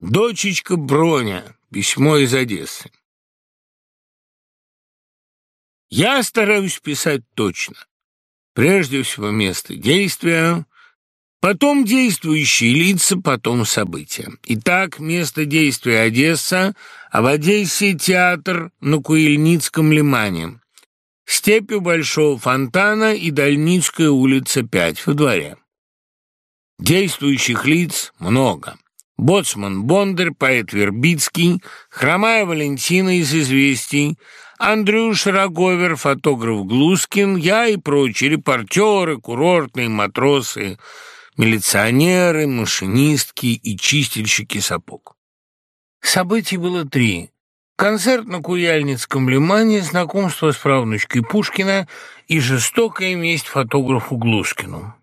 Дочечка Броня. Письмо из Одессы. Я стараюсь писать точно. Прежде всего место действия, потом действующие лица, потом события. Итак, место действия Одесса, а в Одессе театр на Куильницком лимане. Степь у Большого фонтана и Дальницкая улица 5 во дворе. Действующих лиц много. Боцман Бондарь, поэт Вербицкий, Хромая Валентина из «Известий», Андрюш Роговер, фотограф Глускин, я и прочие репортеры, курортные матросы, милиционеры, машинистки и чистильщики сапог. Событий было три. Концерт на Куяльницком лимане, знакомство с правнучкой Пушкина и жестокая месть фотографу Глускину.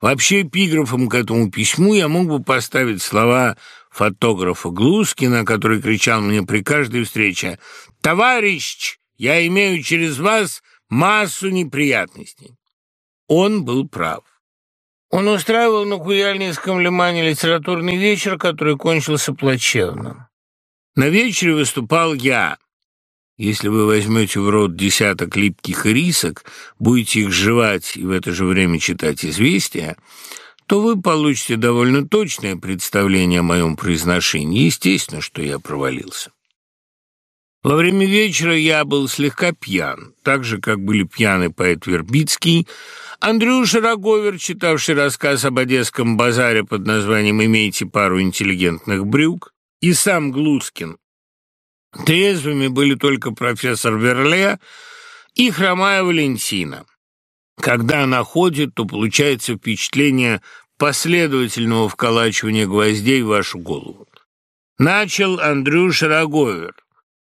Вообще эпиграфом к этому письму я мог бы поставить слова фотографа Глускина, который кричал мне при каждой встрече «Товарищ, я имею через вас массу неприятностей». Он был прав. Он устраивал на Куяльницком лимане литературный вечер, который кончился плачевно. На вечере выступал я. Если вы возьмете в рот десяток липких рисок, будете их жевать и в это же время читать известия, то вы получите довольно точное представление о моем произношении. Естественно, что я провалился. Во время вечера я был слегка пьян, так же, как были пьяны поэт Вербицкий, Андрюша Роговер, читавший рассказ об одесском базаре под названием «Имейте пару интеллигентных брюк», и сам Глускин, Трезвыми были только профессор Верле и хромая Валентина. Когда она ходит, то получается впечатление последовательного вколачивания гвоздей в вашу голову. Начал Андрюша Роговер.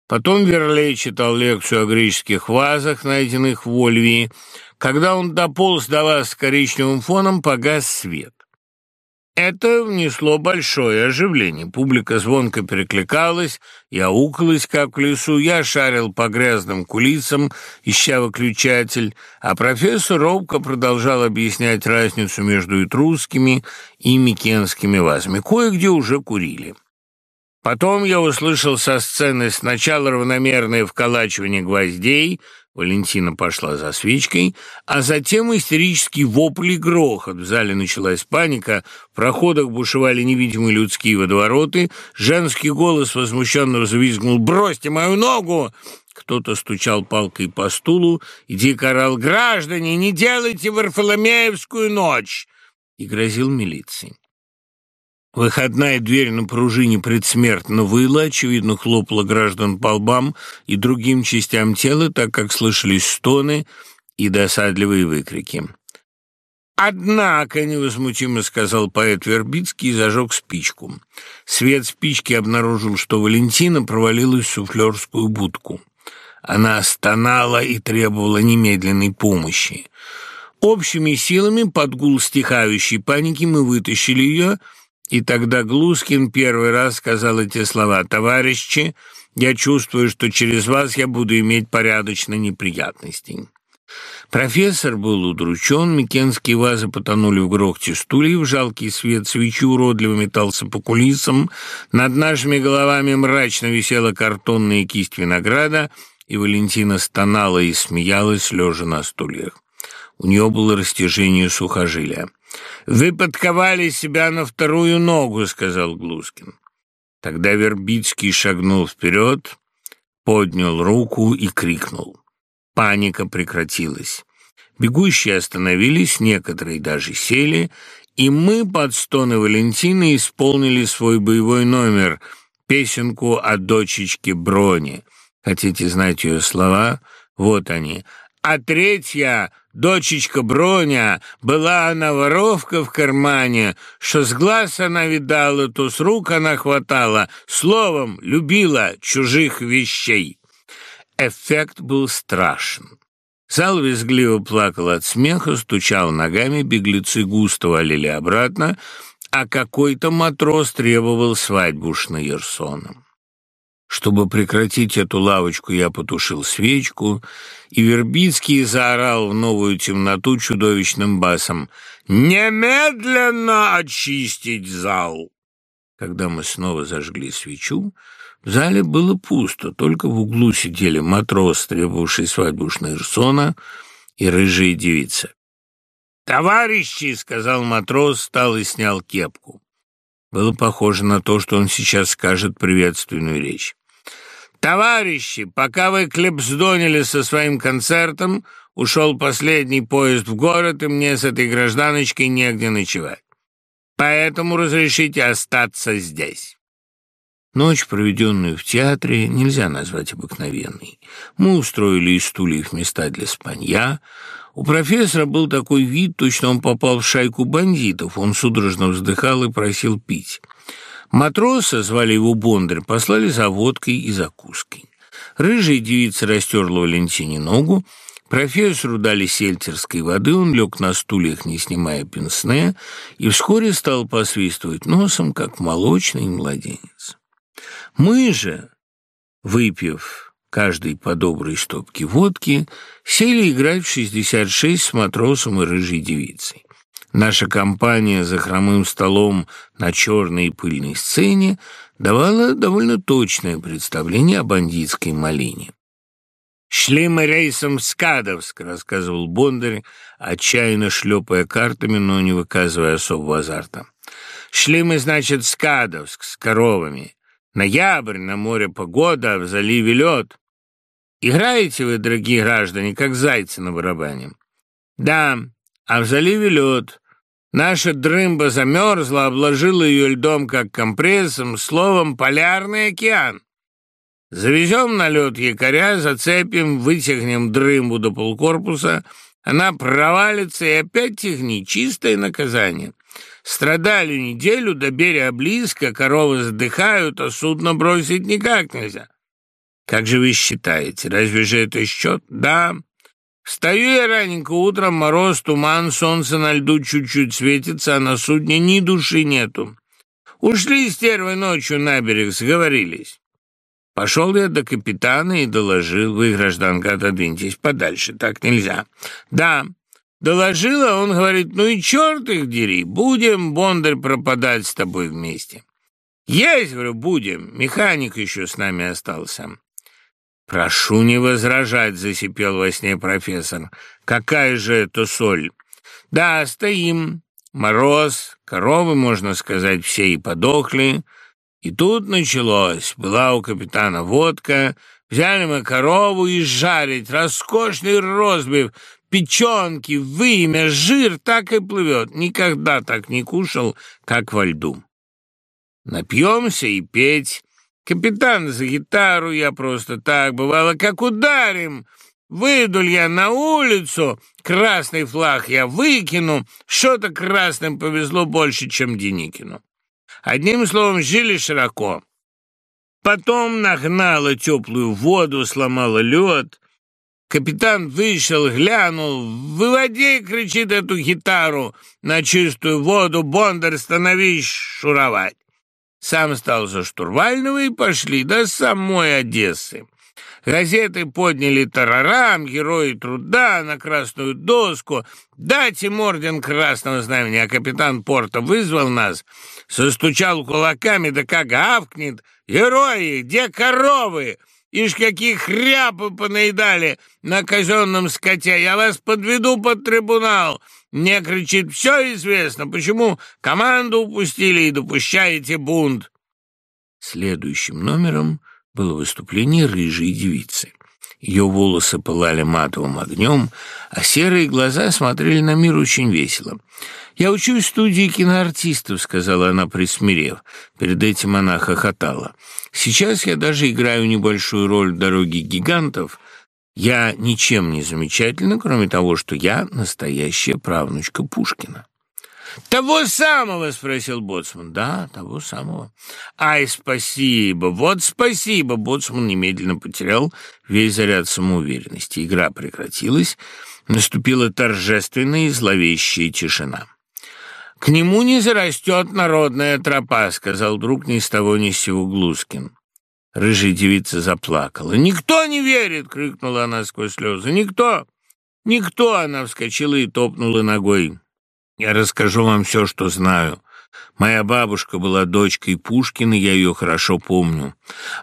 Потом Верлей читал лекцию о греческих вазах, найденных в Ольвии. Когда он дополз до вас с коричневым фоном, погас свет. Это внесло большое оживление. Публика звонко перекликалась и аукалась, как в лесу. Я шарил по грязным кулисам, ища выключатель, а профессор робко продолжал объяснять разницу между этрусскими и микенскими вазами. Кое-где уже курили. Потом я услышал со сцены сначала равномерное вколачивание гвоздей — Валентина пошла за свечкой, а затем истерический вопль и грохот. В зале началась паника, в проходах бушевали невидимые людские водовороты, женский голос возмущенно взвизгнул «Бросьте мою ногу!» Кто-то стучал палкой по стулу и дико орал «Граждане, не делайте Варфоломеевскую ночь!» и грозил милицией. Выходная дверь на пружине предсмертно выла, очевидно, хлопала граждан по лбам и другим частям тела, так как слышались стоны и досадливые выкрики. «Однако», — невозмутимо сказал поэт Вербицкий и зажег спичку. Свет спички обнаружил, что Валентина провалилась в суфлерскую будку. Она стонала и требовала немедленной помощи. Общими силами под гул стихающей паники мы вытащили ее — и тогда Глускин первый раз сказал эти слова «Товарищи, я чувствую, что через вас я буду иметь порядочно неприятностей». Профессор был удручен, микенские вазы потонули в грохте стульев, жалкий свет свечи уродливо метался по кулисам, над нашими головами мрачно висела картонная кисть винограда, и Валентина стонала и смеялась, лежа на стульях. У нее было растяжение сухожилия. «Вы подковали себя на вторую ногу», — сказал Глускин. Тогда Вербицкий шагнул вперед, поднял руку и крикнул. Паника прекратилась. Бегущие остановились, некоторые даже сели, и мы под стоны Валентины исполнили свой боевой номер, песенку о дочечке Броне. Хотите знать ее слова? Вот они. А третья Дочечка Броня, была она воровка в кармане, что с глаз она видала, то с рук она хватала, словом, любила чужих вещей. Эффект был страшен. Зал визгливо плакал от смеха, стучал ногами, беглецы густо валили обратно, а какой-то матрос требовал свадьбу с Шнайерсоном. Чтобы прекратить эту лавочку, я потушил свечку, и Вербицкий заорал в новую темноту чудовищным басом «Немедленно очистить зал!» Когда мы снова зажгли свечу, в зале было пусто, только в углу сидели матрос, требовавший свадьбу Шнейрсона, и рыжая девица. «Товарищи!» — сказал матрос, встал и снял кепку. Было похоже на то, что он сейчас скажет приветственную речь. «Товарищи, пока вы клепсдонили со своим концертом, ушел последний поезд в город, и мне с этой гражданочкой негде ночевать поэтому разрешите остаться здесь». Ночь, проведенную в театре, нельзя назвать обыкновенной. Мы устроили из стульев места для спанья. У профессора был такой вид, точно он попал в шайку бандитов. Он судорожно вздыхал и просил пить. Матроса, звали его Бондарь, послали за водкой и закуской. Рыжая девица растерла Валентине ногу, Профессору дали сельтерской воды, он лег на стульях, не снимая пенсне, и вскоре стал посвистывать носом, как молочный младенец. Мы же, выпив каждый по доброй стопке водки, сели играть в 66 с матросом и рыжей девицей. Наша компания за хромым столом на черной и пыльной сцене давала довольно точное представление о бандитской малине. «Шли мы рейсом в Скадовск», — рассказывал Бондарь, отчаянно шлепая картами, но не выказывая особого азарта. «Шли мы, значит, в Скадовск с коровами. Ноябрь, на море погода, а в заливе лед. Играете вы, дорогие граждане, как зайцы на барабане?» «Да, а в заливе лед. Наша дрымба замерзла, обложила ее льдом, как компрессом, словом, полярный океан. Завезем на лед якоря, зацепим, вытягнем дрымбу до полкорпуса, она провалится и опять техни, чистое наказание. Страдали неделю, до берега близко, коровы задыхают, а судно бросить никак нельзя. Как же вы считаете, разве же это счет? Да. Встаю я раненько утром, мороз, туман, солнце на льду чуть-чуть светится, а на судне ни души нету. Ушли стервы ночью на берег, сговорились. Пошел я до капитана и доложил, вы, гражданка, отодвиньтесь подальше, так нельзя. Да, доложила, он говорит, ну и черт их дери, будем, Бондарь, пропадать с тобой вместе. Есть, говорю, будем, механик еще с нами остался. «Прошу не возражать», — засипел во сне профессор. «Какая же это соль?» «Да, стоим. Мороз, коровы, можно сказать, все и подохли. И тут началось. Была у капитана водка, взяли мы корову и жарить, роскошный розбив, печенки, вымя, жир так и плывет. Никогда так не кушал, как во льду. Напьемся и петь. Капитан за гитару, я просто так, бывало, как ударим. Выйду я на улицу, красный флаг я выкину, что-то красным повезло больше, чем Деникину. Одним словом, жили широко. Потом нагнала теплую воду, сломала лед. Капитан вышел, глянул. «Выводи!» — кричит эту гитару на чистую воду. Бондарь, становись шуровать. Сам стал за штурвального и пошли до самой Одессы. Газеты подняли тарарам, герои труда на красную доску. Дать им красного знамени, а капитан порта вызвал нас, состучал кулаками, да как гавкнет. Герои, где коровы? Ишь, какие хряпы понаедали на казенном скоте. Я вас подведу под трибунал. Мне, кричит, все известно. Почему команду упустили и допущаете бунт? Следующим номером было выступление рыжей девицы. Ее волосы пылали матовым огнем, а серые глаза смотрели на мир очень весело. «Я учусь в студии киноартистов», — сказала она, присмирев. Перед этим она хохотала. «Сейчас я даже играю небольшую роль в «Дороге гигантов». Я ничем не замечательна, кроме того, что я настоящая правнучка Пушкина». «Того самого?» — спросил Боцман. «Да, того самого». «Ай, спасибо! Вот спасибо!» Боцман немедленно потерял весь заряд самоуверенности. Игра прекратилась. Наступила торжественная и зловещая тишина. «К нему не зарастет народная тропа», — сказал друг ни с того ни с сего Глускин. Рыжая девица заплакала. «Никто не верит!» — крикнула она сквозь слезы. «Никто! Никто!» — она вскочила и топнула ногой. Я расскажу вам все, что знаю. Моя бабушка была дочкой Пушкина, я ее хорошо помню.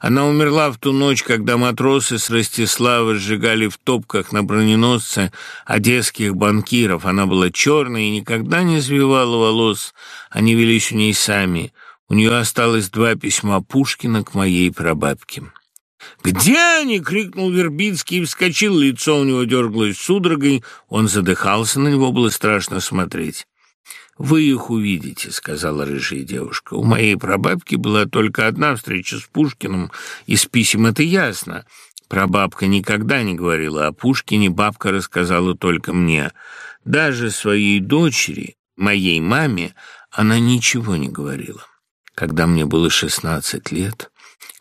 Она умерла в ту ночь, когда матросы с Ростислава сжигали в топках на броненосце одесских банкиров. Она была черная и никогда не извивала волос, они велись у ней сами. У нее осталось два письма Пушкина к моей прабабке. «Где они?» — крикнул Вербицкий и вскочил. Лицо у него дергалось судорогой. Он задыхался, на него было страшно смотреть. «Вы их увидите», — сказала рыжая девушка. «У моей прабабки была только одна встреча с Пушкиным, из писем это ясно. Прабабка никогда не говорила о Пушкине, бабка рассказала только мне. Даже своей дочери, моей маме, она ничего не говорила. Когда мне было шестнадцать лет,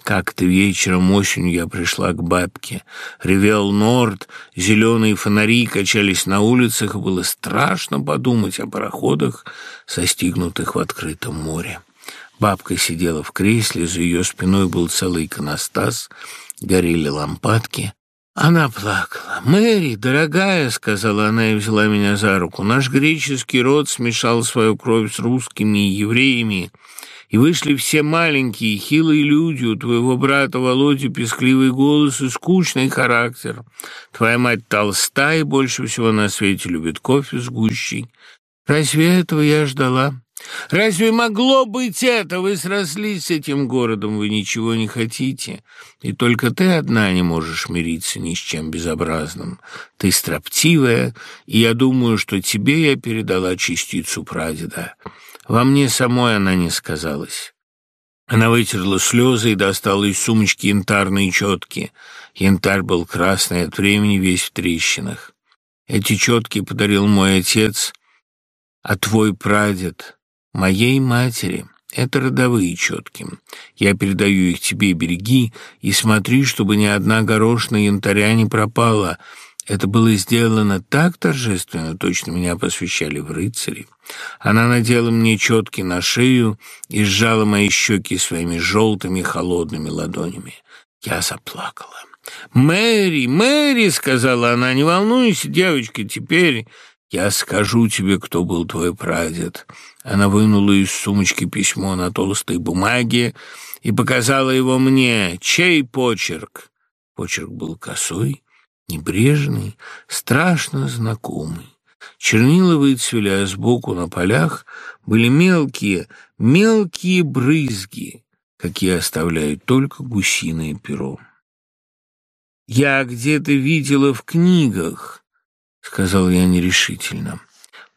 как-то вечером осенью я пришла к бабке. Ревел Норд, зеленые фонари качались на улицах, и было страшно подумать о пароходах, застигнутых в открытом море. Бабка сидела в кресле, за ее спиной был целый иконостас, горели лампадки. Она плакала. «Мэри, дорогая», — сказала она и взяла меня за руку, — «наш греческий род смешал свою кровь с русскими и евреями» и вышли все маленькие, хилые люди, у твоего брата Володи пескливый голос и скучный характер. Твоя мать толста и больше всего на свете любит кофе с гущей. Разве этого я ждала? Разве могло быть это? Вы срослись с этим городом, вы ничего не хотите. И только ты одна не можешь мириться ни с чем безобразным. Ты строптивая, и я думаю, что тебе я передала частицу прадеда. Во мне самой она не сказалась. Она вытерла слезы и достала из сумочки янтарные четки. Янтарь был красный от времени, весь в трещинах. Эти четки подарил мой отец, а твой прадед моей матери. Это родовые четки. Я передаю их тебе, береги, и смотри, чтобы ни одна горошина янтаря не пропала. Это было сделано так торжественно, точно меня посвящали в рыцари. Она надела мне четки на шею и сжала мои щеки своими желтыми холодными ладонями. Я заплакала. «Мэри, Мэри!» — сказала она. «Не волнуйся, девочка, теперь я скажу тебе, кто был твой прадед». Она вынула из сумочки письмо на толстой бумаге и показала его мне. Чей почерк? Почерк был косой, небрежный, страшно знакомый. Чернила выцвели, а сбоку на полях были мелкие, мелкие брызги, какие оставляют только гусиное перо. «Я где-то видела в книгах», — сказал я нерешительно.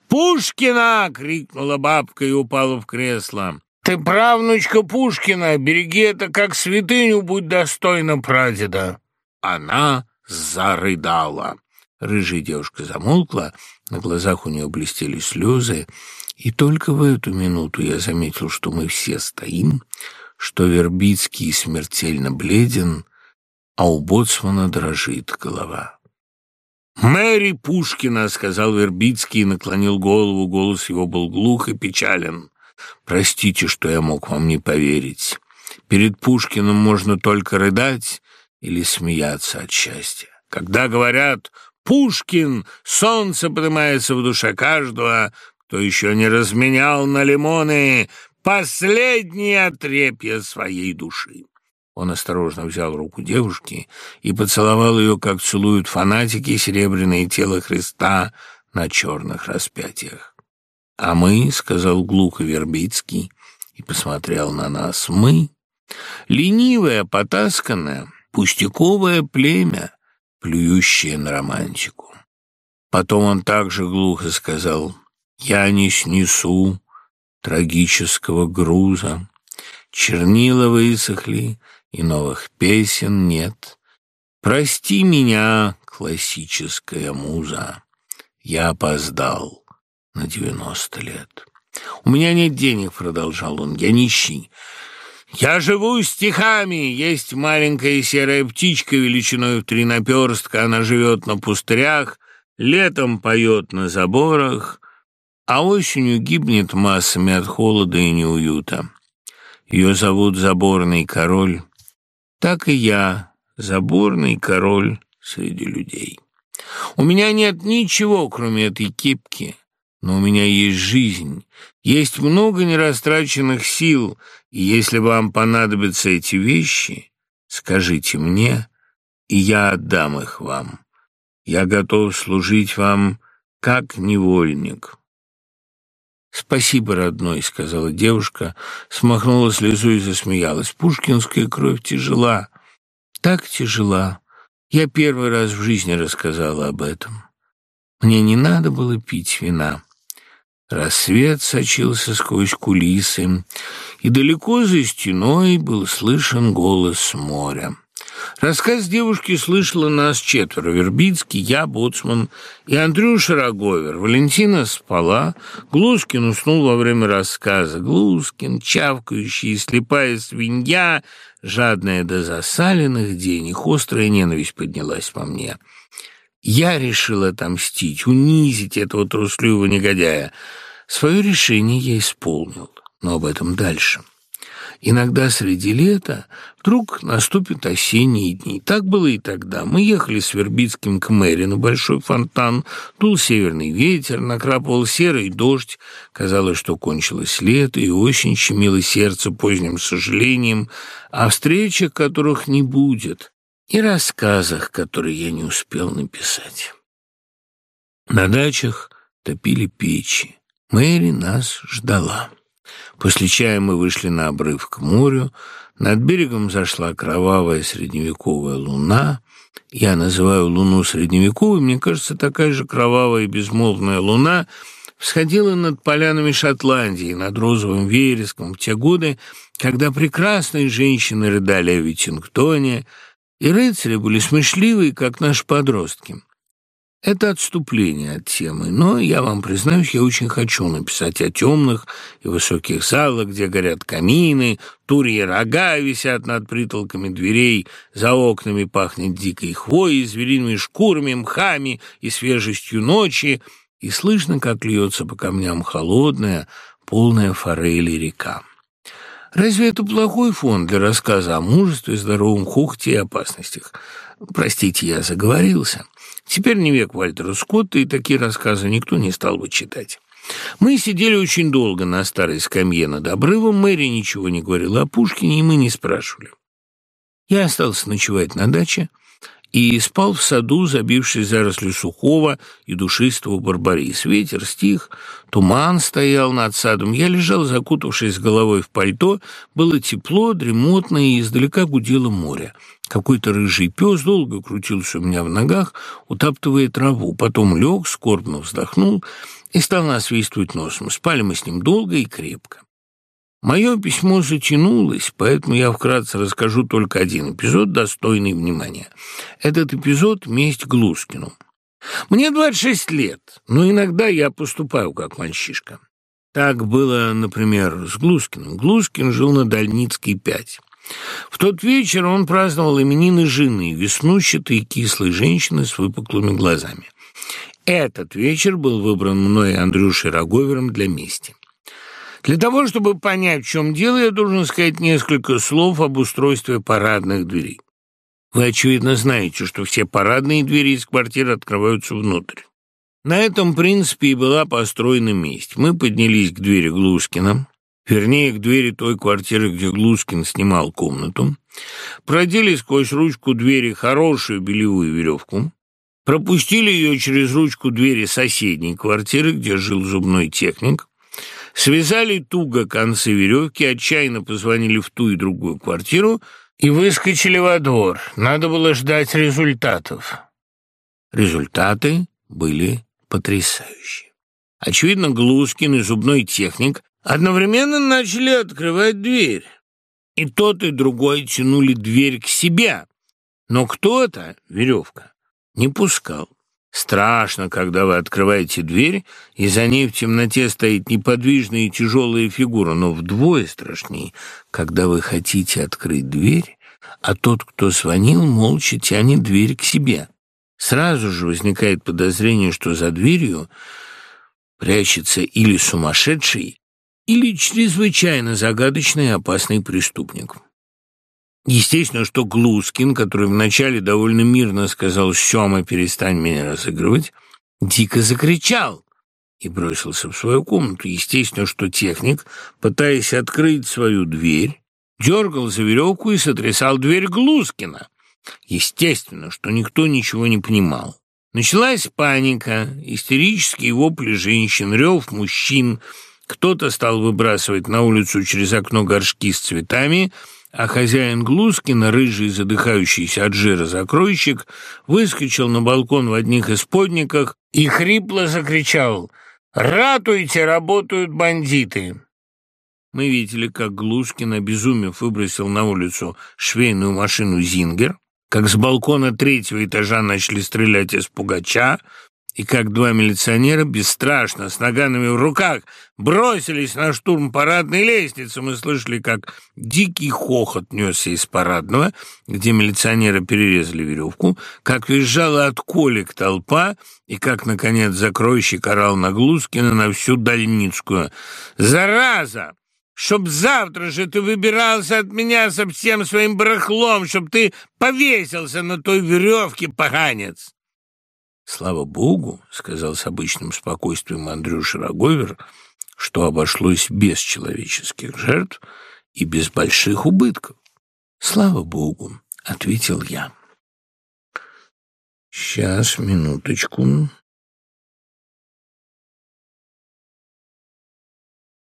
«Пушкина!» — крикнула бабка и упала в кресло. «Ты правнучка Пушкина, береги это как святыню, будь достойна прадеда!» Она зарыдала. Рыжая девушка замолкла, на глазах у нее блестели слезы, и только в эту минуту я заметил, что мы все стоим, что Вербицкий смертельно бледен, а у боцмана дрожит голова. «Мэри Пушкина», — сказал Вербицкий и наклонил голову, голос его был глух и печален. «Простите, что я мог вам не поверить. Перед Пушкиным можно только рыдать или смеяться от счастья. Когда говорят Пушкин, солнце поднимается в душе каждого, кто еще не разменял на лимоны последние отрепья своей души. Он осторожно взял руку девушки и поцеловал ее, как целуют фанатики серебряное тело Христа на черных распятиях. «А мы», — сказал глухо Вербицкий и посмотрел на нас, — «мы, ленивое, потасканное, пустяковое племя, плюющее на романтику. Потом он также глухо сказал «Я не снесу трагического груза. Чернила высохли, и новых песен нет. Прости меня, классическая муза, я опоздал на девяносто лет. У меня нет денег, продолжал он, я нищий. «Я живу стихами. Есть маленькая серая птичка величиной в три наперстка. Она живет на пустырях, летом поет на заборах, а осенью гибнет массами от холода и неуюта. Ее зовут Заборный Король. Так и я, Заборный Король среди людей. У меня нет ничего, кроме этой кипки, но у меня есть жизнь, есть много нерастраченных сил, и если вам понадобятся эти вещи, скажите мне, и я отдам их вам. Я готов служить вам как невольник». «Спасибо, родной», — сказала девушка, смахнула слезу и засмеялась. «Пушкинская кровь тяжела, так тяжела. Я первый раз в жизни рассказала об этом. Мне не надо было пить вина». Рассвет сочился сквозь кулисы, и далеко за стеной был слышен голос моря. Рассказ девушки слышала нас четверо. Вербицкий, я, Боцман и Андрюша Роговер. Валентина спала. Глускин уснул во время рассказа. Глускин, чавкающий, слепая свинья, жадная до засаленных денег. Острая ненависть поднялась во мне. Я решил отомстить, унизить этого трусливого негодяя. Свое решение я исполнил, но об этом дальше. Иногда среди лета вдруг наступят осенние дни. Так было и тогда. Мы ехали с Вербицким к мэри на большой фонтан. Дул северный ветер, накрапывал серый дождь. Казалось, что кончилось лето, и очень щемило сердце поздним сожалением о встречах, которых не будет, и рассказах, которые я не успел написать. На дачах топили печи. Мэри нас ждала. После чая мы вышли на обрыв к морю. Над берегом зашла кровавая средневековая луна. Я называю луну средневековой. Мне кажется, такая же кровавая и безмолвная луна всходила над полянами Шотландии, над розовым вереском в те годы, когда прекрасные женщины рыдали о Витингтоне, и рыцари были смешливые, как наши подростки. Это отступление от темы, но, я вам признаюсь, я очень хочу написать о темных и высоких залах, где горят камины, турьи рога висят над притолками дверей, за окнами пахнет дикой хвоей, звериными шкурами, мхами и свежестью ночи, и слышно, как льется по камням холодная, полная форели река. Разве это плохой фон для рассказа о мужестве, здоровом хохте и опасностях? Простите, я заговорился. Теперь не век Вальтера Скотта, и такие рассказы никто не стал бы читать. Мы сидели очень долго на старой скамье над обрывом, Мэри ничего не говорила о Пушкине, и мы не спрашивали. Я остался ночевать на даче и спал в саду, забившись заросли сухого и душистого барбарис. Ветер стих, туман стоял над садом. Я лежал, закутавшись головой в пальто. Было тепло, дремотно, и издалека гудело море. Какой-то рыжий пес долго крутился у меня в ногах, утаптывая траву, потом лег, скорбно вздохнул и стал насвистывать носом. Спали мы с ним долго и крепко. Мое письмо затянулось, поэтому я вкратце расскажу только один эпизод, достойный внимания. Этот эпизод — месть Глускину. Мне 26 лет, но иногда я поступаю как мальчишка. Так было, например, с Глускиным. Глускин жил на Дальницкой 5. В тот вечер он праздновал именины жены, веснущатой и кислой женщины с выпуклыми глазами. Этот вечер был выбран мной и Андрюшей Роговером для мести. Для того, чтобы понять, в чем дело, я должен сказать несколько слов об устройстве парадных дверей. Вы, очевидно, знаете, что все парадные двери из квартиры открываются внутрь. На этом принципе и была построена месть. Мы поднялись к двери Глускина, вернее, к двери той квартиры, где Глускин снимал комнату, продели сквозь ручку двери хорошую белевую веревку, пропустили ее через ручку двери соседней квартиры, где жил зубной техник, связали туго концы веревки, отчаянно позвонили в ту и другую квартиру и выскочили во двор. Надо было ждать результатов. Результаты были потрясающие. Очевидно, Глускин и зубной техник одновременно начали открывать дверь. И тот, и другой тянули дверь к себе. Но кто-то, веревка, не пускал. Страшно, когда вы открываете дверь, и за ней в темноте стоит неподвижная и тяжелая фигура, но вдвое страшнее, когда вы хотите открыть дверь, а тот, кто звонил, молча тянет дверь к себе. Сразу же возникает подозрение, что за дверью прячется или сумасшедший, или чрезвычайно загадочный и опасный преступник. Естественно, что Глускин, который вначале довольно мирно сказал «Сёма, перестань меня разыгрывать», дико закричал. и бросился в свою комнату. Естественно, что техник, пытаясь открыть свою дверь, дергал за веревку и сотрясал дверь Глузкина. Естественно, что никто ничего не понимал. Началась паника, истерические вопли женщин, рев мужчин. Кто-то стал выбрасывать на улицу через окно горшки с цветами, а хозяин Глузкина, рыжий, задыхающийся от жира закройщик, выскочил на балкон в одних исподниках и хрипло закричал «Ратуйте, работают бандиты!» Мы видели, как Глушкин, обезумев, выбросил на улицу швейную машину «Зингер», как с балкона третьего этажа начали стрелять из пугача, и как два милиционера бесстрашно, с наганами в руках, бросились на штурм парадной лестницы. Мы слышали, как дикий хохот несся из парадного, где милиционеры перерезали веревку, как визжала от колик толпа, и как, наконец, закройщик орал на Глузкина на всю Дальницкую. «Зараза! Чтоб завтра же ты выбирался от меня со всем своим барахлом, чтоб ты повесился на той веревке, поганец!» «Слава Богу», — сказал с обычным спокойствием Андрюша Роговер, что обошлось без человеческих жертв и без больших убытков. «Слава Богу», — ответил я. «Сейчас, минуточку».